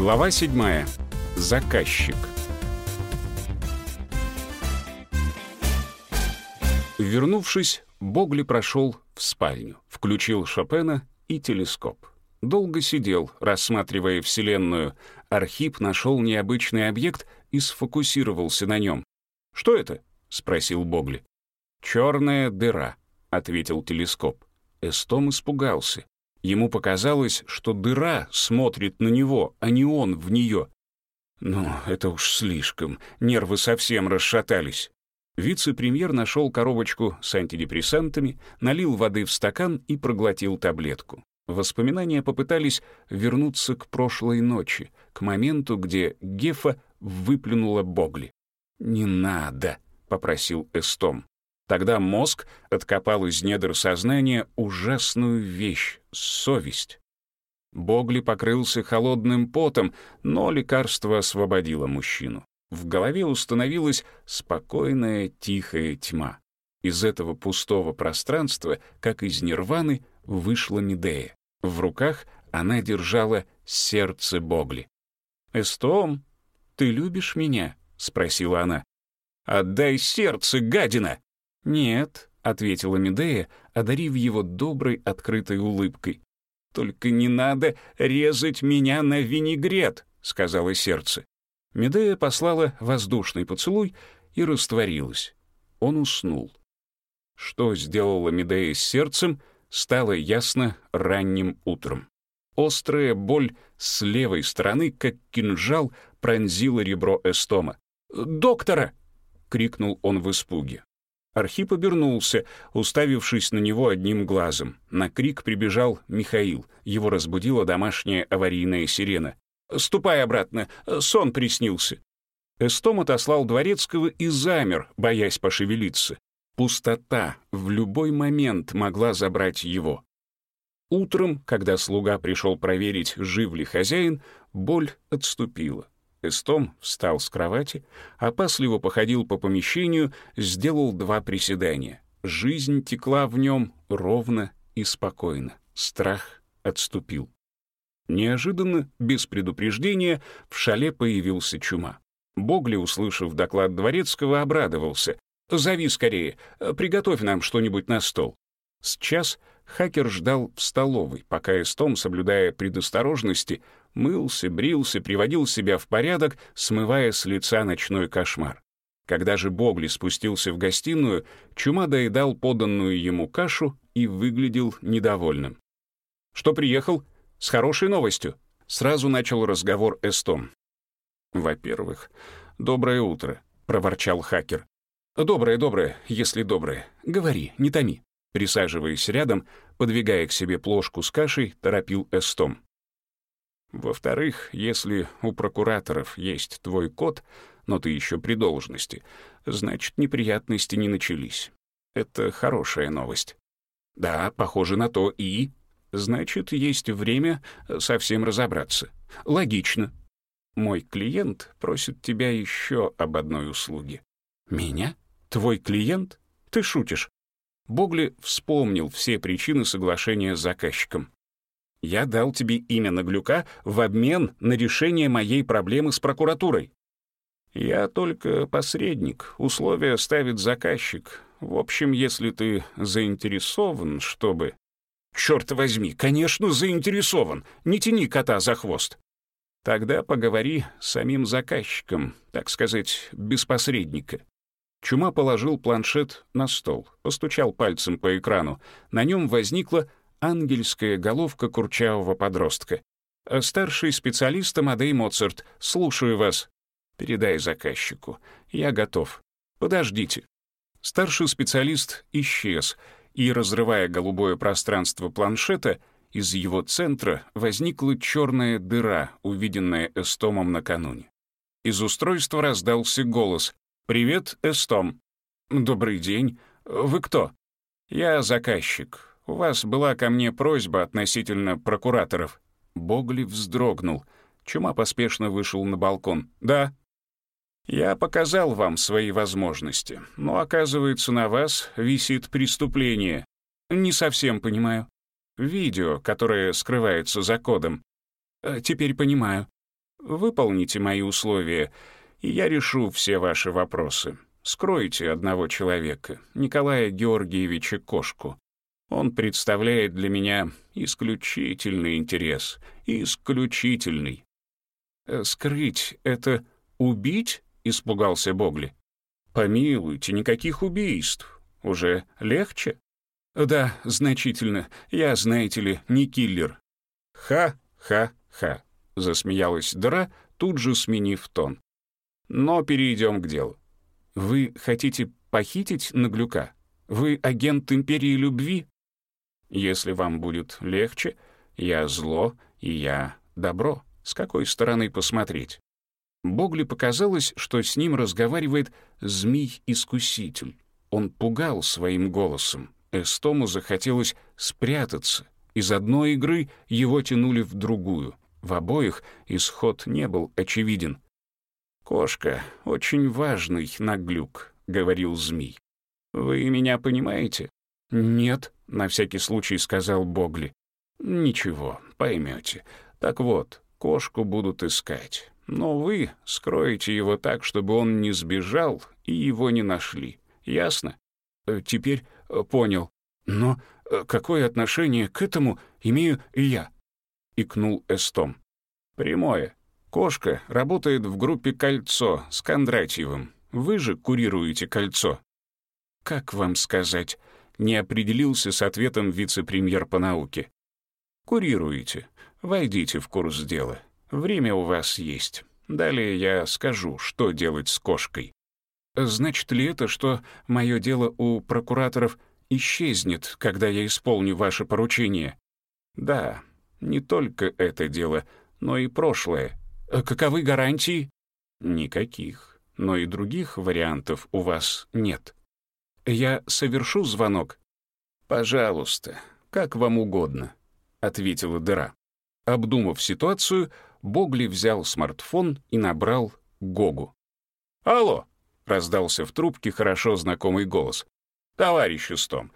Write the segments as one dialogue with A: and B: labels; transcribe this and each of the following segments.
A: Глава 7. Заказчик. Вернувшись, Богли прошел в спальню, включил Шопена и телескоп. Долго сидел, рассматривая Вселенную. Архип нашел необычный объект и сфокусировался на нем. «Что это?» — спросил Богли. «Черная дыра», — ответил телескоп. Эстом испугался. Ему показалось, что дыра смотрит на него, а не он в нее. Ну, это уж слишком, нервы совсем расшатались. Вице-премьер нашел коробочку с антидепрессантами, налил воды в стакан и проглотил таблетку. Воспоминания попытались вернуться к прошлой ночи, к моменту, где Гефа выплюнула Богли. «Не надо», — попросил Эстом. Тогда мозг откопал из недр сознания ужасную вещь — совесть. Богли покрылся холодным потом, но лекарство освободило мужчину. В голове установилась спокойная, тихая тьма. Из этого пустого пространства, как из нирваны, вышла Медея. В руках она держала сердце Богли. «Эстом, ты любишь меня?» — спросила она. «Отдай сердце, гадина!» «Нет», — ответила Медея, одарив его доброй открытой улыбкой. «Только не надо резать меня на винегрет», — сказала сердце. Медея послала воздушный поцелуй и растворилась. Он уснул. Что сделала Медея с сердцем, стало ясно ранним утром. Острая боль с левой стороны, как кинжал, пронзила ребро Эстома. «Доктора!» — крикнул он в испуге. Архип обернулся, уставившись на него одним глазом. На крик прибежал Михаил. Его разбудила домашняя аварийная сирена. «Ступай обратно, сон приснился». Эстом отослал Дворецкого и замер, боясь пошевелиться. Пустота в любой момент могла забрать его. Утром, когда слуга пришел проверить, жив ли хозяин, боль отступила. Эстом встал с кровати, опасливо походил по помещению, сделал два приседания. Жизнь текла в нем ровно и спокойно. Страх отступил. Неожиданно, без предупреждения, в шале появился чума. Богли, услышав доклад Дворецкого, обрадовался. «Зови скорее, приготовь нам что-нибудь на стол». С час хакер ждал в столовой, пока Эстом, соблюдая предосторожности, мылся, брился, приводил себя в порядок, смывая с лица ночной кошмар. Когда же Богли спустился в гостиную, Чума доедал поданную ему кашу и выглядел недовольным. «Что приехал? С хорошей новостью?» Сразу начал разговор Эстом. «Во-первых, доброе утро», — проворчал хакер. «Доброе, доброе, если доброе. Говори, не томи». Присаживаясь рядом, подвигая к себе плошку с кашей, торопил Эстом. Во-вторых, если у прокураторов есть твой код, но ты еще при должности, значит, неприятности не начались. Это хорошая новость. Да, похоже на то и... Значит, есть время совсем разобраться. Логично. Мой клиент просит тебя еще об одной услуге. Меня? Твой клиент? Ты шутишь. Богли вспомнил все причины соглашения с заказчиком. Я дал тебе имя Наглюка в обмен на решение моей проблемы с прокуратурой. Я только посредник, условия ставит заказчик. В общем, если ты заинтересован, чтобы... Черт возьми, конечно, заинтересован. Не тяни кота за хвост. Тогда поговори с самим заказчиком, так сказать, без посредника. Чума положил планшет на стол, постучал пальцем по экрану. На нем возникла ангельская головка курчавого подростка. «Старший специалист Амадей Моцарт, слушаю вас. Передай заказчику. Я готов. Подождите». Старший специалист исчез, и, разрывая голубое пространство планшета, из его центра возникла черная дыра, увиденная Эстомом накануне. Из устройства раздался голос. «Привет, Эстом». «Добрый день. Вы кто?» «Я заказчик. У вас была ко мне просьба относительно прокураторов». Богли вздрогнул. Чума поспешно вышел на балкон. «Да». «Я показал вам свои возможности, но, оказывается, на вас висит преступление. Не совсем понимаю. Видео, которое скрывается за кодом. Э, теперь понимаю. Выполните мои условия, и я решу все ваши вопросы. Скройте одного человека, Николая Георгиевича Кошку. Он представляет для меня исключительный интерес. Исключительный. Э, «Скрыть — это убить?» — испугался Богли. «Помилуйте, никаких убийств. Уже легче?» «Да, значительно. Я, знаете ли, не киллер». «Ха-ха-ха», — засмеялась Дра, тут же сменив тон. «Но перейдем к делу. Вы хотите похитить Наглюка? Вы агент Империи Любви?» «Если вам будет легче, я зло, и я добро. С какой стороны посмотреть?» Богли показалось, что с ним разговаривает змей-искуситель. Он пугал своим голосом. Эстому захотелось спрятаться. Из одной игры его тянули в другую. В обоих исход не был очевиден. «Кошка — очень важный наглюк», — говорил змей. «Вы меня понимаете?» «Нет», — на всякий случай сказал Богли. «Ничего, поймете. Так вот, кошку будут искать. Но вы скроете его так, чтобы он не сбежал и его не нашли. Ясно?» э, «Теперь э, понял. Но э, какое отношение к этому имею я?» — икнул Эстом. «Прямое. Кошка работает в группе «Кольцо» с Кондратьевым. Вы же курируете «Кольцо». «Как вам сказать?» — не определился с ответом вице-премьер по науке. «Курируете. Войдите в курс дела. Время у вас есть. Далее я скажу, что делать с кошкой». «Значит ли это, что мое дело у прокураторов исчезнет, когда я исполню ваше поручение?» «Да, не только это дело, но и прошлое. Каковы гарантии?» «Никаких. Но и других вариантов у вас нет. Я совершу звонок?» «Пожалуйста, как вам угодно», — ответила дыра. Обдумав ситуацию, Богли взял смартфон и набрал Гогу. «Алло!» — раздался в трубке хорошо знакомый голос. «Товарищ Истом,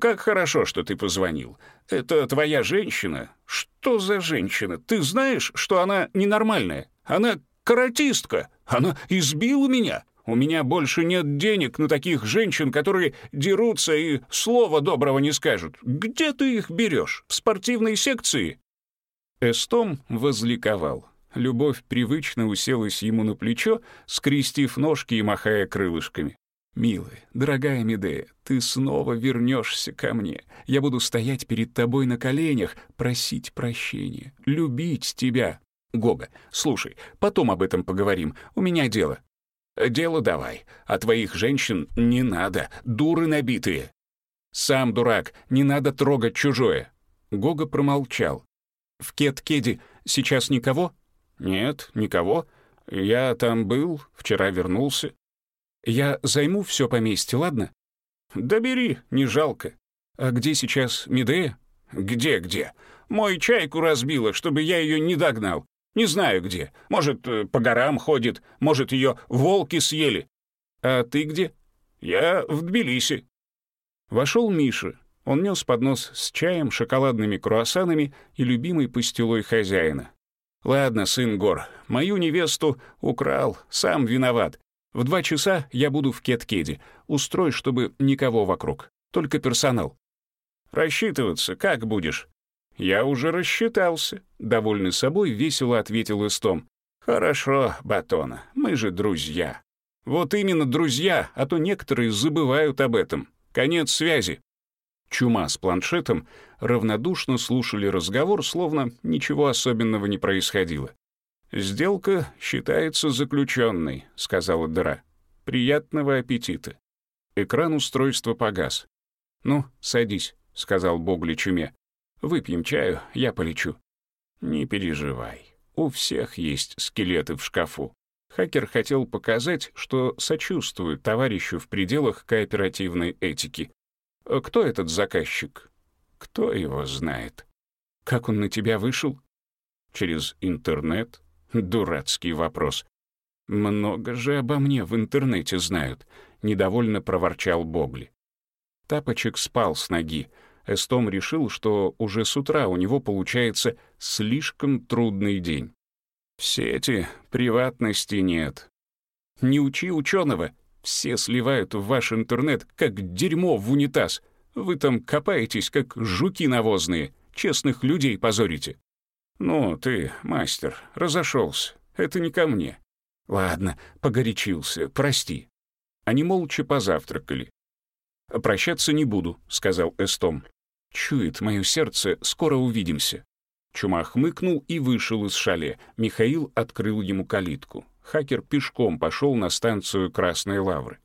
A: как хорошо, что ты позвонил. Это твоя женщина? Что за женщина? Ты знаешь, что она ненормальная? Она каратистка. Она избила меня. У меня больше нет денег на таких женщин, которые дерутся и слова доброго не скажут. Где ты их берешь? В спортивной секции?» Эстом возликовал. Любовь привычно уселась ему на плечо, скрестив ножки и махая крылышками. «Милая, дорогая Медея, ты снова вернешься ко мне. Я буду стоять перед тобой на коленях, просить прощения, любить тебя». «Гога, слушай, потом об этом поговорим. У меня дело». «Дело давай. А твоих женщин не надо, дуры набитые». «Сам дурак, не надо трогать чужое». Гога промолчал. «В Кет-Кеди сейчас никого?» «Нет, никого. Я там был, вчера вернулся. Я займу все поместье, ладно? Да бери, не жалко. А где сейчас Медея? Где-где? Мой чайку разбила, чтобы я ее не догнал. Не знаю где. Может, э, по горам ходит, может, ее волки съели. А ты где? Я в Тбилиси. Вошел Миша. Он нес поднос с чаем, шоколадными круассанами и любимой пастилой хозяина. «Ладно, сын гор, мою невесту украл, сам виноват. В два часа я буду в Кеткеде. Устрой, чтобы никого вокруг. Только персонал. Рассчитываться как будешь? Я уже рассчитался. Довольный собой, весело ответил Истом. Хорошо, Батона, мы же друзья. Вот именно друзья, а то некоторые забывают об этом. Конец связи. Чума с планшетом равнодушно слушали разговор, словно ничего особенного не происходило. «Сделка считается заключенной», — сказала дыра. «Приятного аппетита». Экран устройства погас. «Ну, садись», — сказал Богли чуме. «Выпьем чаю, я полечу». «Не переживай. У всех есть скелеты в шкафу». Хакер хотел показать, что сочувствует товарищу в пределах кооперативной этики. «Кто этот заказчик?» «Кто его знает?» «Как он на тебя вышел?» «Через интернет», Дурацкий вопрос. «Много же обо мне в интернете знают», — недовольно проворчал Богли. Тапочек спал с ноги. Эстом решил, что уже с утра у него получается слишком трудный день. В сети приватности нет. Не учи ученого. Все сливают в ваш интернет, как дерьмо в унитаз. Вы там копаетесь, как жуки навозные. Честных людей позорите. Ну, ты, мастер, разошелся. Это не ко мне. Ладно, погорячился, прости. Они молча позавтракали. «Прощаться не буду», — сказал Эстом. «Чует мое сердце, скоро увидимся». Чума хмыкнул и вышел из шале. Михаил открыл ему калитку. Хакер пешком пошел на станцию Красной Лавры.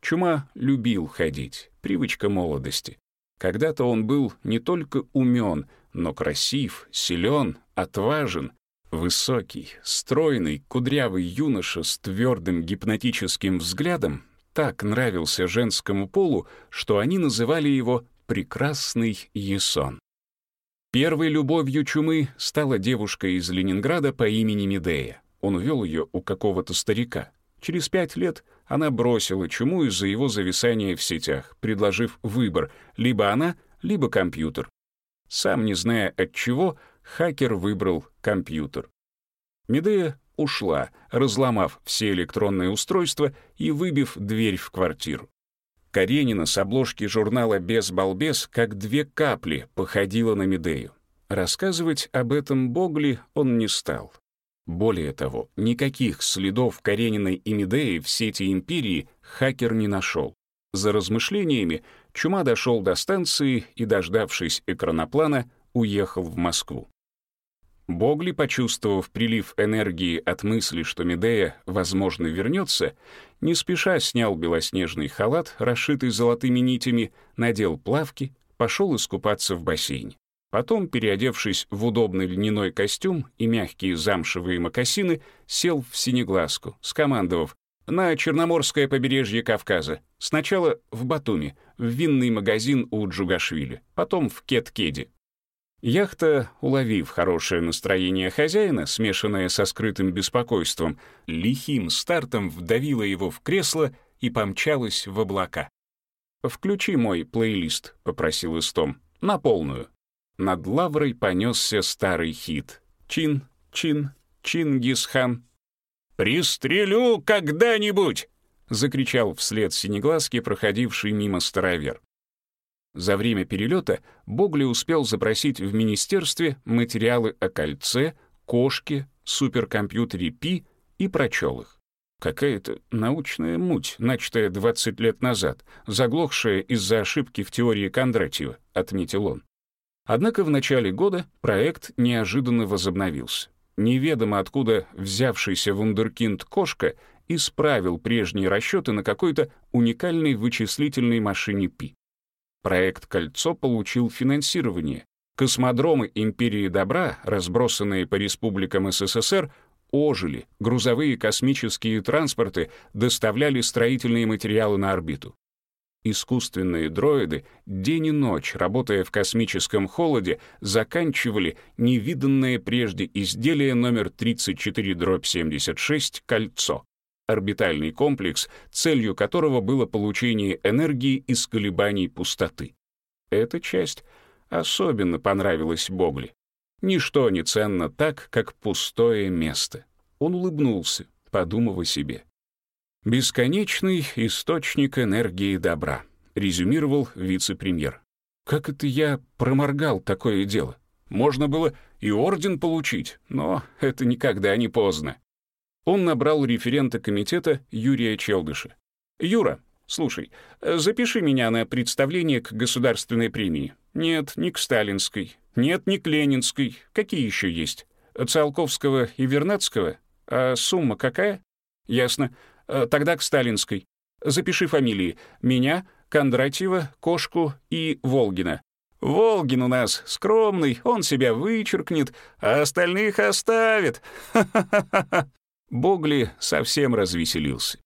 A: Чума любил ходить, привычка молодости. Когда-то он был не только умен, но красив, силен, отважен, высокий, стройный, кудрявый юноша с твердым гипнотическим взглядом так нравился женскому полу, что они называли его «прекрасный Есон». Первой любовью Чумы стала девушка из Ленинграда по имени Медея. Он увел ее у какого-то старика. Через пять лет она бросила Чуму из-за его зависания в сетях, предложив выбор — либо она, либо компьютер. Сам не зная от чего, хакер выбрал компьютер. Медея ушла, разломав все электронные устройства и выбив дверь в квартиру. Каренина с обложки журнала «Без балбес» как две капли походила на Медею. Рассказывать об этом Богли он не стал. Более того, никаких следов Карениной и Медеи в сети империи хакер не нашел. За размышлениями Чума дошел до станции и, дождавшись экраноплана, уехал в Москву. Богли, почувствовав прилив энергии от мысли, что Медея, возможно, вернется, не спеша снял белоснежный халат, расшитый золотыми нитями, надел плавки, пошел искупаться в бассейне. Потом, переодевшись в удобный льняной костюм и мягкие замшевые мокасины, сел в синеглазку, скомандовав на Черноморское побережье Кавказа. Сначала в Батуми, в винный магазин у Джугашвили, потом в Кеткеде. Яхта, уловив хорошее настроение хозяина, смешанное со скрытым беспокойством, лихим стартом вдавила его в кресло и помчалась в облака. «Включи мой плейлист», — попросил Истом, — «на полную». Над лаврой понесся старый хит. «Чин, чин, Чингисхан». «Пристрелю когда-нибудь!» — закричал вслед синеглазки, проходивший мимо старовер. За время перелета Богли успел запросить в министерстве материалы о кольце, кошке, суперкомпьютере Пи и прочел их. Какая-то научная муть, начатая 20 лет назад, заглохшая из-за ошибки в теории Кондратьева, отметил он. Однако в начале года проект неожиданно возобновился. Неведомо откуда взявшийся вундеркинд кошка исправил прежние расчеты на какой-то уникальной вычислительной машине Пи. Проект «Кольцо» получил финансирование. Космодромы Империи Добра, разбросанные по республикам СССР, ожили, грузовые космические транспорты доставляли строительные материалы на орбиту. Искусственные дроиды день и ночь, работая в космическом холоде, заканчивали невиданное прежде изделие номер 34-76 «Кольцо» орбитальный комплекс, целью которого было получение энергии из колебаний пустоты. Эта часть особенно понравилась Богли. Ничто не ценно так, как пустое место. Он улыбнулся, подумав о себе. «Бесконечный источник энергии добра», — резюмировал вице-премьер. «Как это я проморгал такое дело? Можно было и орден получить, но это никогда не поздно». Он набрал референта комитета Юрия Челдыша. «Юра, слушай, запиши меня на представление к государственной премии. Нет, не к сталинской. Нет, не к ленинской. Какие еще есть? Циолковского и Вернадского? А сумма какая? Ясно. Тогда к сталинской. Запиши фамилии. Меня, Кондратьева, Кошку и Волгина. Волгин у нас скромный, он себя вычеркнет, а остальных оставит. Ха-ха-ха-ха. Богли совсем развеселился.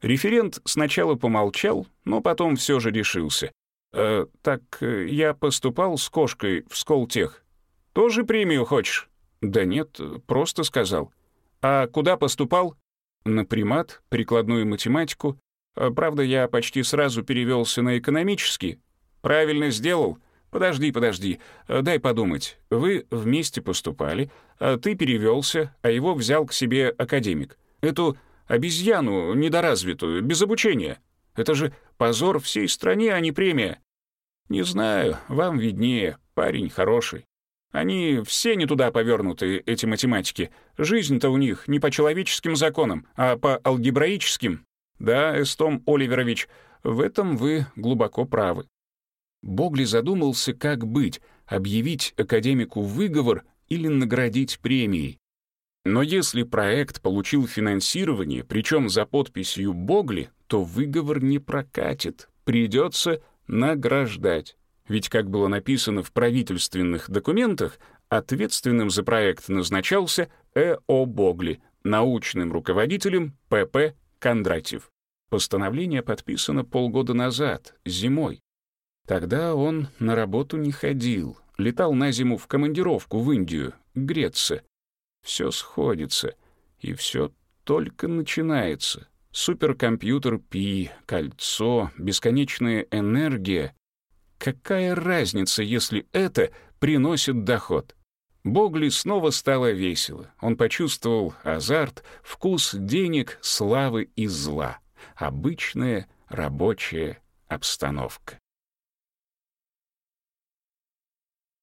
A: Референт сначала помолчал, но потом все же решился. «Э, «Так э, я поступал с кошкой в Сколтех. Тоже премию хочешь?» «Да нет, просто сказал». «А куда поступал?» «На примат, прикладную математику. Э, правда, я почти сразу перевелся на экономический. Правильно сделал. Подожди, подожди, дай подумать. Вы вместе поступали, а ты перевелся, а его взял к себе академик. Эту обезьяну недоразвитую, без обучения. Это же позор всей стране, а не премия. Не знаю, вам виднее, парень хороший. Они все не туда повернуты, эти математики. Жизнь-то у них не по человеческим законам, а по алгебраическим. Да, Эстом Оливерович, в этом вы глубоко правы. Богли задумался, как быть, объявить академику выговор или наградить премией. Но если проект получил финансирование, причем за подписью Богли, то выговор не прокатит, придется награждать. Ведь, как было написано в правительственных документах, ответственным за проект назначался Э.О. Богли, научным руководителем П.П. Кондратьев. Постановление подписано полгода назад, зимой. Тогда он на работу не ходил, летал на зиму в командировку в Индию, греться. Все сходится, и все только начинается. Суперкомпьютер Пи, кольцо, бесконечная энергия. Какая разница, если это приносит доход? Богли снова стало весело. Он почувствовал азарт, вкус денег, славы и зла. Обычная рабочая обстановка.